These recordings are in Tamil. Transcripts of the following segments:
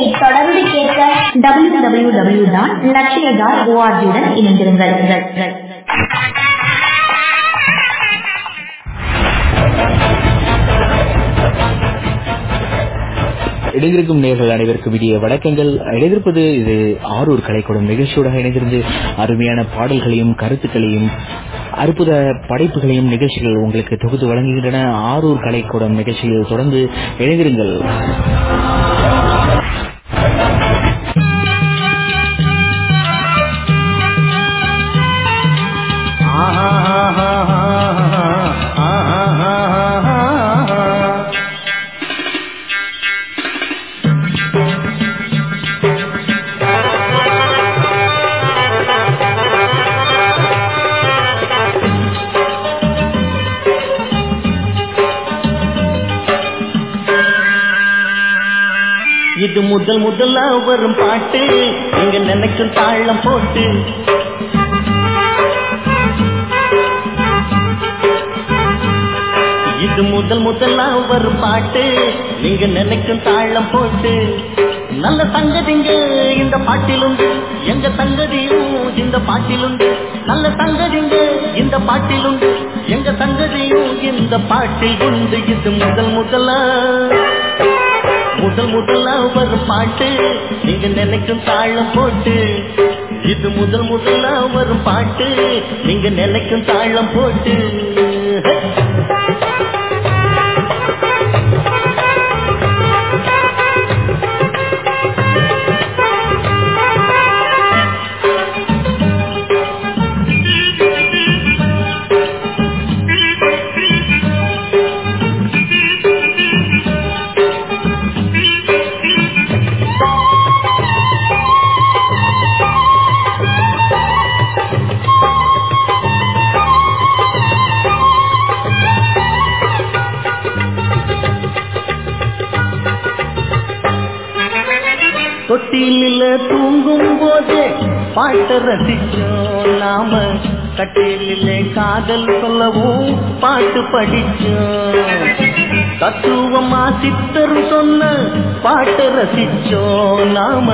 நிகழ்ச்சியை தொடர்ந்து கேட்க W W W dot Latchiya dot ஓஆர்ஜியுடன் இணைந்திருங்கள். இடைந்திருக்கும் நேர்கள் அனைவருக்கும் இடையே வணக்கங்கள். இணைந்திருப்பது இது ஆரூர் கலைக்கூடம் நிகழ்ச்சியோட இணைந்திருந்து அருமையான பாடல்களையும் கருத்துக்களையும் அற்புத படைப்புகளையும் நிகழ்ச்சிகள் உங்களுக்கு தொகுத்து வழங்குகின்றன. ஆரூர் கலைக்கூடம் நிகழ்ச்சியில் தொடர்ந்து இணைந்திருங்கள். இது முதல் முதல்ல வரும் பாட்டு. இங்க நினைக்கும் தாழம் போட்டு. இது முதல் முதல்ல வரும் பாட்டு. நீங்க நினைக்கும் தாழம் போட்டு. நல்ல சங்கதிங்க இந்த பாட்டிலுண்டு. எங்க சங்கதியும் இந்த பாட்டிலுண்டு. நல்ல சங்கதிங்க இந்த பாட்டிலுண்டு. எங்க சங்கதியும் இந்த பாட்டில் உண்டு இது முதல் முதலா. முதல் முதலா ஒரு பாட்டு நீங்க நினைக்கும் தாழம் போட்டு. இது முதல் முதலா ஒரு பாட்டு நீங்க நினைக்கும் தாழம் போட்டு. பாட்ட ரசிச்சோம் நாம. கட்டிலே காதல் சொல்லவும் பாட்டு படிச்சோம். தத்துவமா சித்தர் சொன்ன பாட்ட ரசிச்சோம் நாம.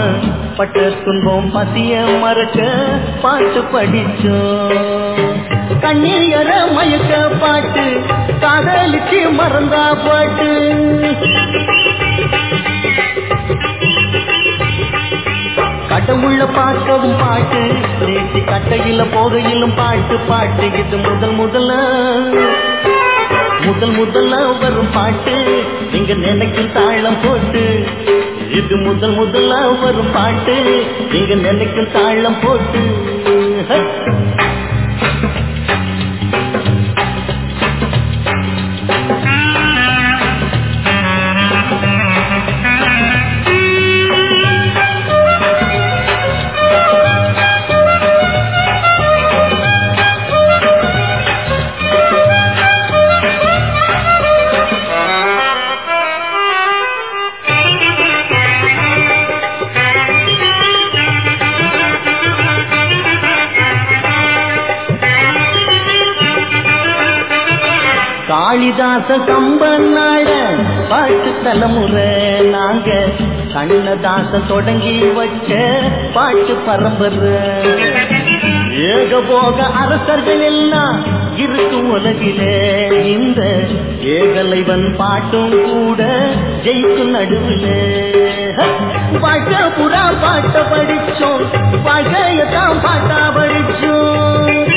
பட்ட துன்பம் பசிய மறக்க பாட்டு படிச்சோம். கண்ணீர மயக்க பாட்டு காதலிச்சு மறந்தா பாட்டு. உள்ள பார்க்கவும் பாட்டு. நேற்று கட்டையில போகையிலும் பாட்டு பாட்டு. இது முதல் முதல்ல. முதல் முதல்ல வரும் பாட்டு. நீங்க நினைக்கும் தாழம் போட்டு. இது முதல் முதல்ல வரும் பாட்டு. நீங்க நினைக்கும் தாழம் போட்டு. காளிதாச கம்பனாட பாட்டு தலைமுறை நாங்க. கண்ணதாச தொடங்கி வச்ச பாட்டு பரம்பரை. ஏக போக அரசர்கள் எல்லாம் இருக்கும் உலகிலே. இந்த ஏகலைவன் பாட்டும் கூட ஜெயிக்கும் நடுவிலே. பாட்ட புறா பாட்ட படிச்சோம் பகையத்தான் பாட்டா படிச்சோம்.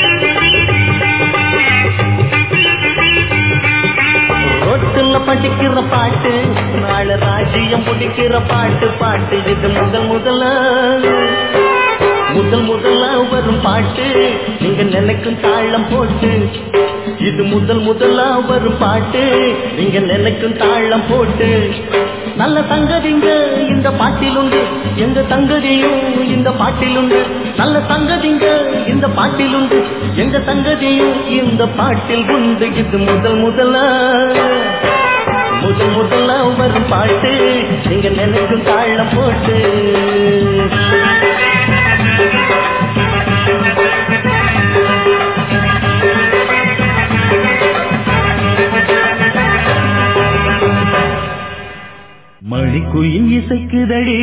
ரோட்டுல படிக்கிற பாட்டு நாள ராஜ்யம் பிடிக்கிற பாட்டு பாட்டு இது முதல் முதல்ல முதல் முதல்ல வரும் பாட்டு நீங்க நினைக்கும் தாழம் போட்டு. இது முதல் முதல்ல வரும் பாட்டு நீங்க நினைக்கும் தாழம் போட்டு. நல்ல தங்கதிங்க இந்த பாட்டிலுண்டு எங்க தங்கதியும் இந்த பாட்டிலுண்டு நல்ல தங்கதிங்க இந்த பாட்டிலுண்டு எங்க தங்கதியும் இந்த பாட்டில் உண்டு. இது முதல் முதல்ல முதல் முதல்ல வரும் பாட்டு. நீங்க நினைக்கும் தாழம் போட்டு. மணிக்குயில் இசைக்குதடி.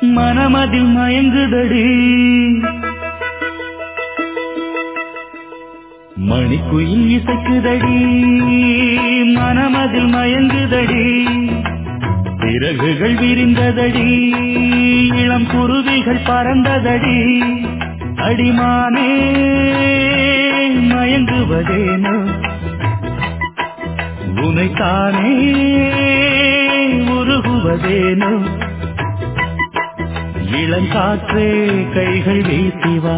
மனமதில் மயங்குதடி. மணிக்குயில் இசைக்குதடி மனமதில் மயங்குதடி பிறகுகள் விரிந்ததடி இளம் குருவிகள் பறந்ததடி அடிமானே மயங்குவதேனோ? உனைத்தானே உருகுவதேனோ? இளங்காற்றே கைகள் வீசிவா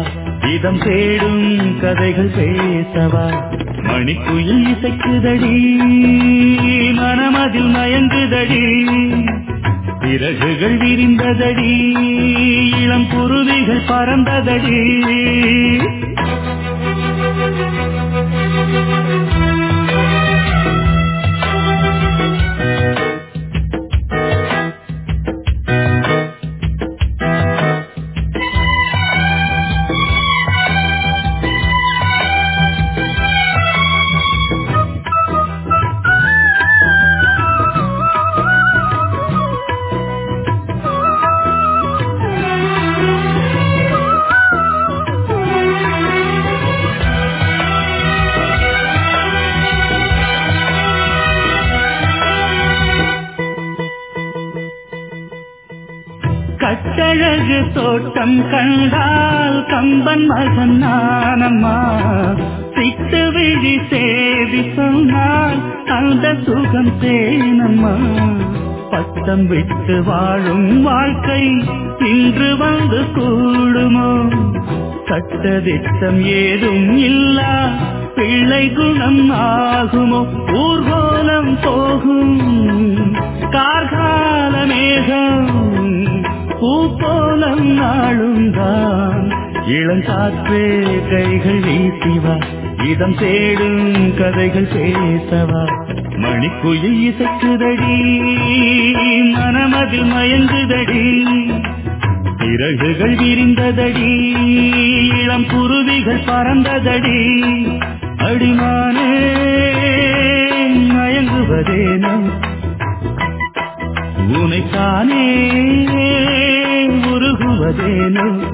இதம் தேடும் கதைகள் பேசவா? மணிக்குயில் இசைக்குதடி மனமதில் மயங்குதடி பிறகுகள் விரிந்ததடி இளம் குருவிகள் பறந்ததடி. அழகு தோட்டம் கண்டால் கம்பன் மகன் நானம்மா. சிட்டு விழி சேவி சொன்னால் அந்த சுகம் தேனம்மா. பட்டம் விட்டு வாழும் வாழ்க்கை இன்று வந்து கூடுமோ? சட்டதிட்டம் ஏதும் இல்லா பிள்ளை குணம் ஆகுமோ? ஊர்கோலம் போகும் கார்கால மேகம் பூப்போலம் நாளும் தான். இளங்காற்றே கைகள் வீசிவா. இதம் தேடும் கதைகள் பேசவா. மணிக்குயில் இசைக்குதடி மனமதில் மயங்குதடி. இறகுகள் விரிந்ததடி இளம் குருவிகள் பறந்ததடி. அடிமானே மயங்குவதே மயங்குவதேனோ உனைத்தானே உருகுவதேனோ.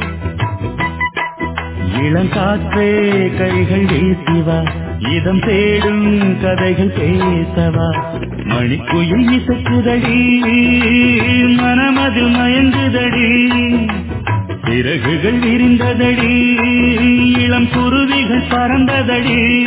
இளங்காற்றே கைகள் வீசிவா இதம் தேடும் கதைகள் பேசவா. மணிக்குயில் இசைக்குதடி மனமதில் மயங்குதடி. பிறகுகள் விரிந்ததடி இளம் குருவிகள் பறந்ததடி.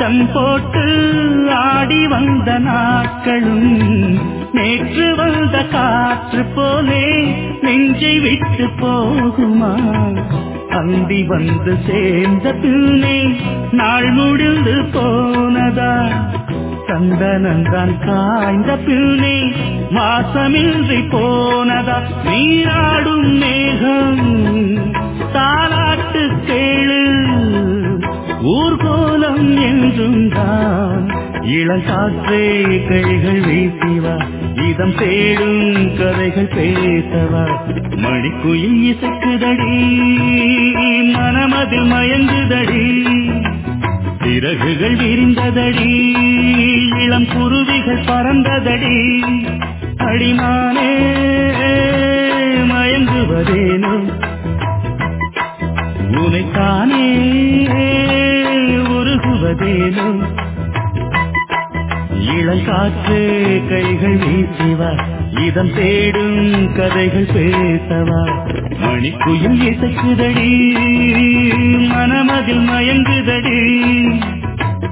ஆட்டம் போட்டு ஆடி வந்த நாட்களும் நேற்று வந்த காற்று போலே நெஞ்சை விட்டு போகுமா? அந்தி வந்து சேர்ந்த பின்னே நாள் முடிந்து போனதா? சந்தனந்தான் காய்ந்த பின்னே வாசமின்றி போனதா? நீராடும் மேகம் தாலாட்டு கேளு ஊர்கோலம் என்றும் தான். இளங்காற்றே கைகள் வீசிவா. இதம் தேடும் கதைகள் பேசவா. மணிக்குயில் இசைக்குதடி மனமதில் மயங்குதடி. சிறகுகள் விரிந்ததடி இளம் குருவிகள் பறந்ததடி. அடிமானே மயங்குவதேனும் உனைத்தானே உருகுவதேனோ இளங்காற்று கைகள் வீசிவா இதம் தேடும் கதைகள் பேசவா. மணிக்குயில் இசைக்குதடி மனமதில் மயங்குதடி.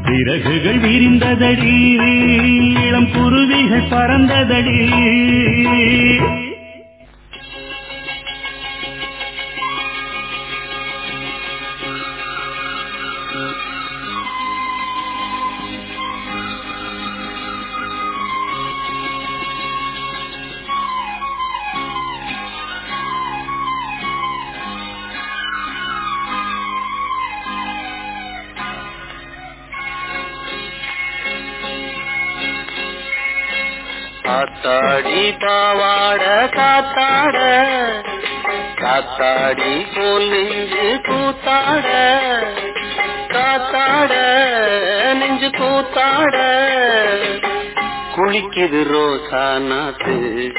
பிறகுகள் விரிந்ததடி இளம் குருவிகள் பறந்ததடி. காத்தாடி பாவாட காத்தாட. காத்தாடி போல் நெஞ்சு கூத்தாட. காத்தாட நெஞ்சு கூத்தாட. குளிக்குது ரோசா நாத்து.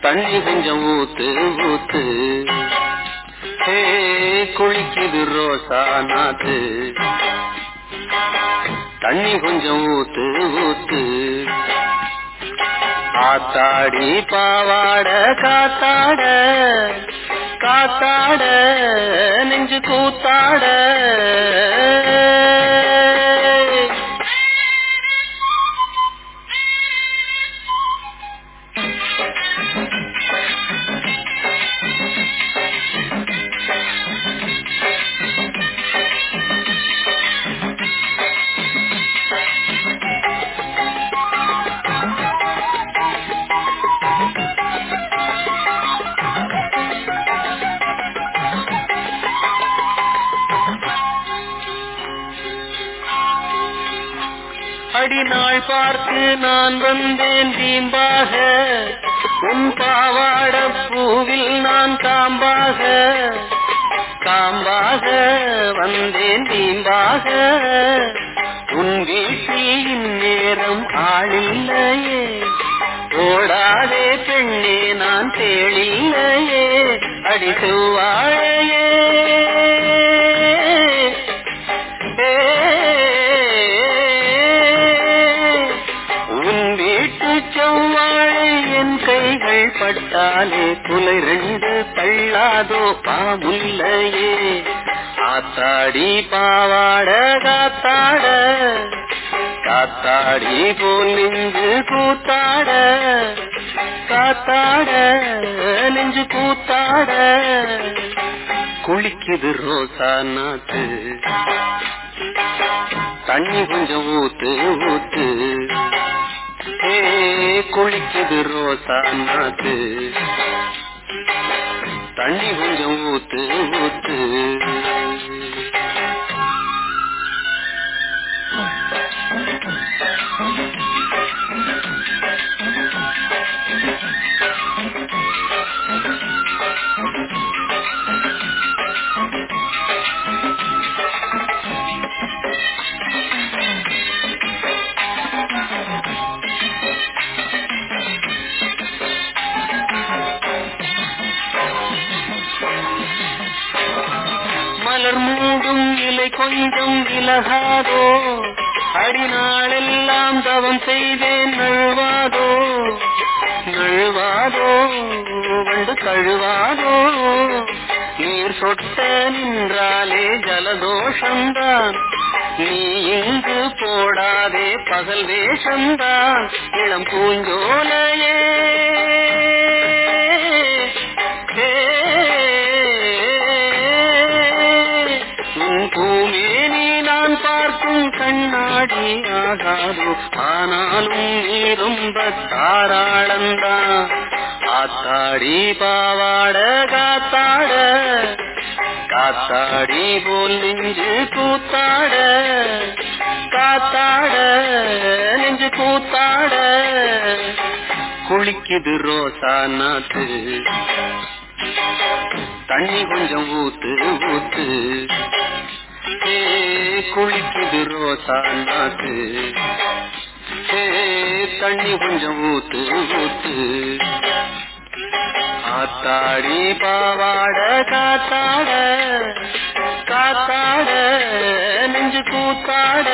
தண்ணி கொஞ்சம் ஊத்து ஊத்து. குளிக்குது ரோசா நாத்து. தண்ணி கொஞ்சம் ஊத்து ஊத்து. ஆத்தாடி பாவாட காத்தாட காத்தாட நெஞ்சு கூத்தாட காதோ பாமுல்லையே ஆத்தாடி பாவாட காத்தாட. காத்தாடி போல் நெஞ்சு கூத்தாட. காத்தாட நெஞ்சு கூத்தாட. குளிக்குது ரோசா நாத்து. தண்ணி கொஞ்சம் ஊத்து ஊத்து. ஏ குளிக்குது ரோசா நாத்து. தண்ணி கொஞ்சம் ஊத்து ஊத்து Thank you. ரொம்ப தாராளந்தான் ஆத்தாடி பாவாட காத்தாட. காத்தாடி போல் நெஞ்சு கூத்தாட. காத்தாட நெஞ்சு கூத்தாட. குளிக்குது ரோசா நாத்து தண்ணி கொஞ்சம் ஊத்து ஊத்து. குளிக்குது ரோசா நாத்து ஏ தண்ணி கொஞ்சம் ஊத்து ஊத்து. ஆத்தாடி பாவாட காத்தாட காத்தாட நெஞ்சு கூத்தாட.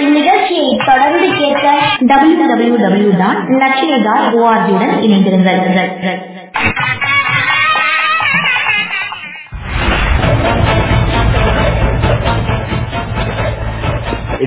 இந்நிகழ்ச்சியை தொடர்ந்து கேட்க W W W dot Latchiya dot ஓஆர்ஜியுடன் இணைந்திருந்தார்கள்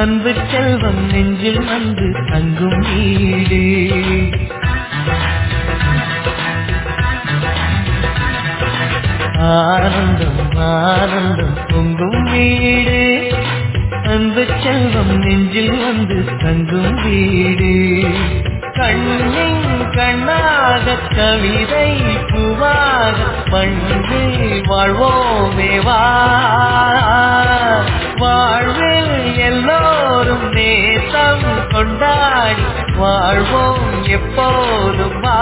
அன்பு செல்வம் நெஞ்சில் வந்து தங்கும் வீடு. ஆனந்தம் ஆனந்தம் பொங்கும் வீடு. அன்பு செல்வம் நெஞ்சில் வந்து தங்கும் வீடு. கண்ணின் கண்ணாக கவிதை பூவாக பண்ணி வாழ்வோமேவா வாழ்வில் எல்லோரும் நேசம் கொண்டாடி வாழ்வோம் எப்போதும் வா.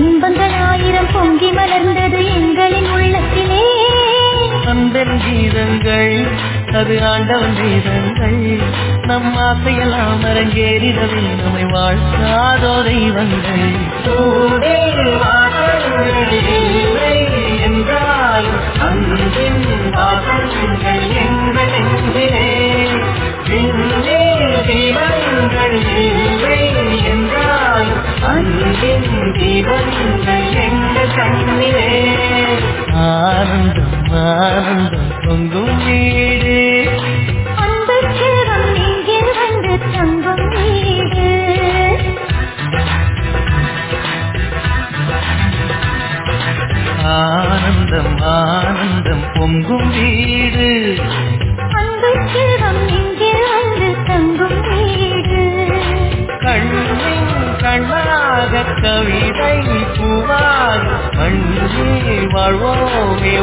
இன்பங்கள் ஆயிரம் பொங்கி மலர்ந்தது எங்களின் உள்ளத்திலே. அந்தன் கீதங்கள் அது ஆண்டவன் கீதங்கள் நம் ஆசையெல்லாம் அரங்கேறிடவே நம்மை வாழ்த்தாதோ தெய்வங்கள். அன்பின் வாசல்கள் எங்கள் நெஞ்சிலே தீபங்கள் இல்லை அன்பின் தீபங்கள் எங்கள் கண்ணிலே ஆனந்தம் ஆனந்தம் பொங்கும் வீடு. மண்ணில் வாழ்வோமே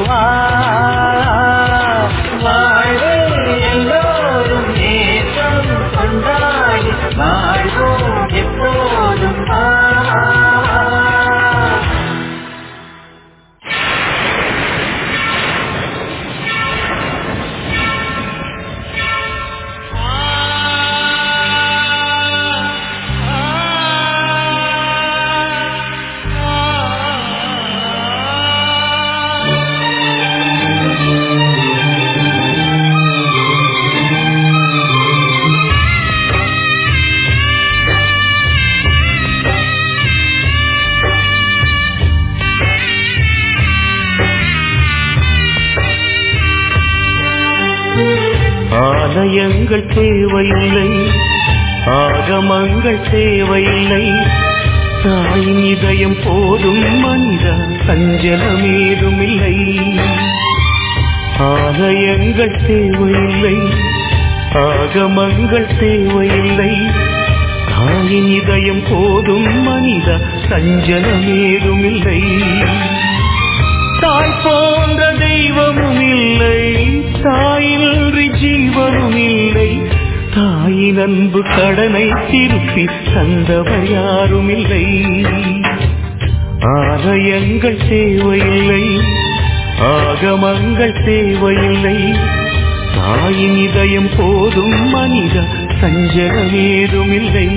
ஆகமங்கள் தேவையில்லை. தாயின் இதயம் போதும் மனித சஞ்சலமேதும் இல்லை ஆலயங்கள் தேவையில்லை. ஆகமங்கள் தேவையில்லை. தாயின் இதயம் போதும் மனித சஞ்சலமேதும் இல்லை தாய் போன்ற தெய்வமும் இல்லை தாயின்றி ஜீவனும் இல்லை தாயின் அன்பு கடனை திருப்பி தந்தவர் யாரும் இல்லை ஆலயங்கள் தேவையில்லை ஆகமங்கள் தேவையில்லை. தாயின் இதயம் போதும் மனித சஞ்சலமேதும் இல்லை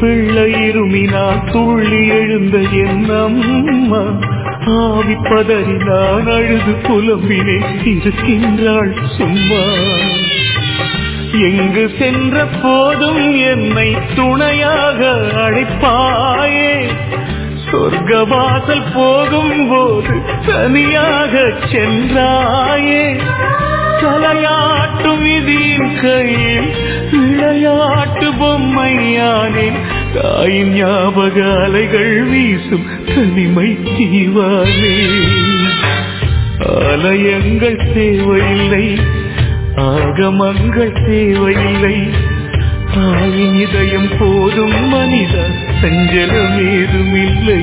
வேளையில் பிள்ளை இருமினால் துள்ளி எழுந்த என் அம்மா ஆவி பதறி நான் அழுது புலம்பினே இருக்கின்றாள் சும்மா. எங்கு சென்ற போதும் என்னை துணையாக அழைப்பாயே? சொர்க்க வாசல் போகும் போது தனியாக சென்றாயே? தலையாட்டும் விதியின் கையில் விளையாட்டு பொம்மையானேன் தாயின் ஞாபக அலைகள் வீசும் தனிமை தீவானே. ஆலயங்கள் தேவையில்லை ஆகமங்கள் தேவையில்லை தாயின் இதயம் போதும் மனித சஞ்சலம் ஏதுமில்லை.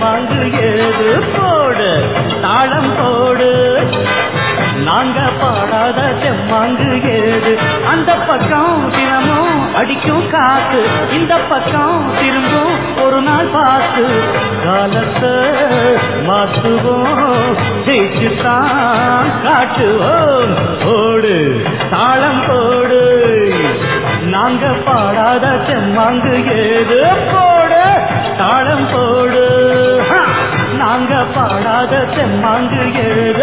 மாங்கு ஏது போடு தாளம் போடு. நாங்க பாடாத செம்மாங்கு ஏது அந்த பக்கம் தினமும் அடிக்கும் காத்து இந்த பக்கம் திரும்பும் ஒரு நாள் பார்த்து. காலத்தை மாத்துவோம் ஜெயிச்சு தான் காட்டுவோம். ஓடு தாளம் போடு. நாங்க பாடாத செம்மாங்கு ஏது செம்மாண்டு எழுத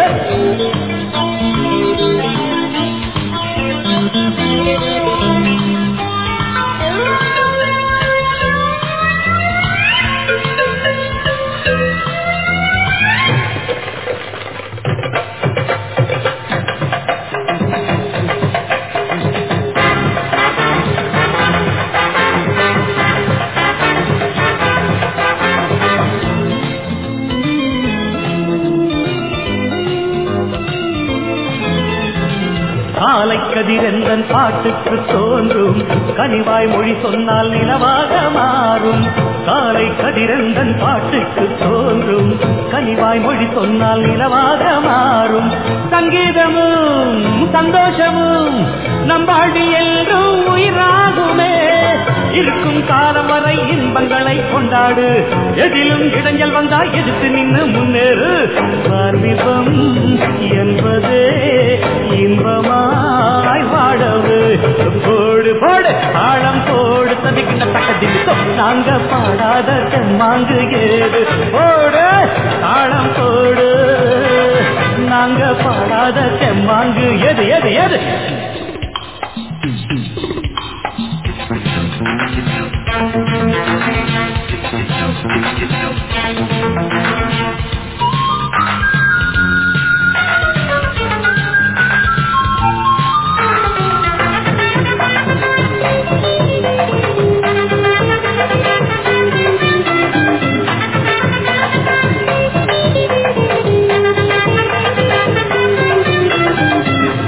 கதிரெந்தன் பாட்டுக்கு தோன்றும். கனிவாய் மொழி சொன்னால் நிலவாக மாறும். காலை கதிரந்தன் பாட்டுக்கு தோன்றும். கனிவாய் மொழி சொன்னால் நிலவாக மாறும். சங்கீதமும் சந்தோஷமும் நம்பாடி என்றும் உயிராகுமே. இருக்கும் காலம் வரை இன்பங்களை கொண்டாடு. எதிலும் இடைஞ்சல் வந்தால் எதிர்த்து நின்று முன்னேறு. பார்விபம் என்பதே இன்பமாய் வாழவு போடு போடு ஆழம் போடு. தவிக்கின்ற பக்கத்தில் நாங்க பாடாத தெம்மாங்கு ஏது. போடு ஆழம் போடு. நாங்க பாடாத தெம்மாங்கு எது எது எது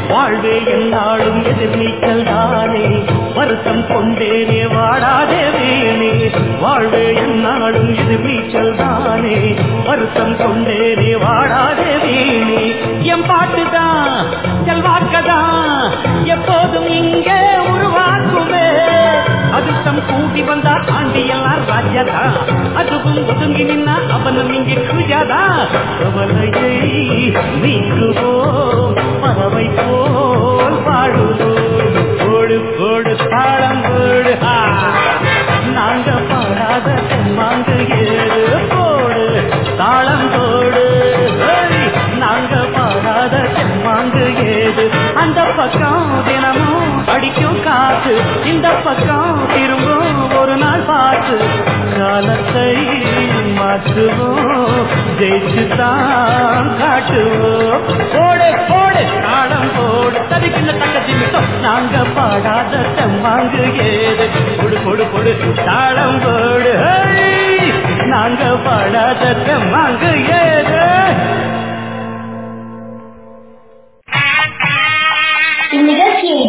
வாழ்வே என்னாலும் எதிர்நீக்கல் தானே. வருத்தம் கொண்டேனே வருத்தம் கொண்டேனே வாடாதே வேணே. என் பாட்டுதான் செல்வாக்கதான் எப்போதும் இங்கே உருவாக்குமே. அதிர்ஷ்டம் கூட்டி வந்தா ஆண்டி எல்லாம் ராஜாதா அதுவும் ஒதுங்கி நின்னா அவனும் இங்கே குஜாதா கவலையை நீக்குவோம் பறவை போல் பாடுவோம் போடு போடு தாளம் போடு ஆ. தெம்மாங்கு ஏது? அந்த பக்கம் தினமும் அடிக்கும் காத்து இந்த பக்கம் திரும்பும் ஒரு நாள் பார்த்து காலத்தை மாற்றுவோம். ஜெயிச்சு தான் காட்டுவோம். போடு போடு. காலம் போடு. தடுக்கின்ற மட்டும் நாங்க பாடாத தெம்மாங்கு ஏது? கொடு கொடு கொடு. தாளம் போடு. நாங்க பாடாத தெம்மாங்கு ஏது?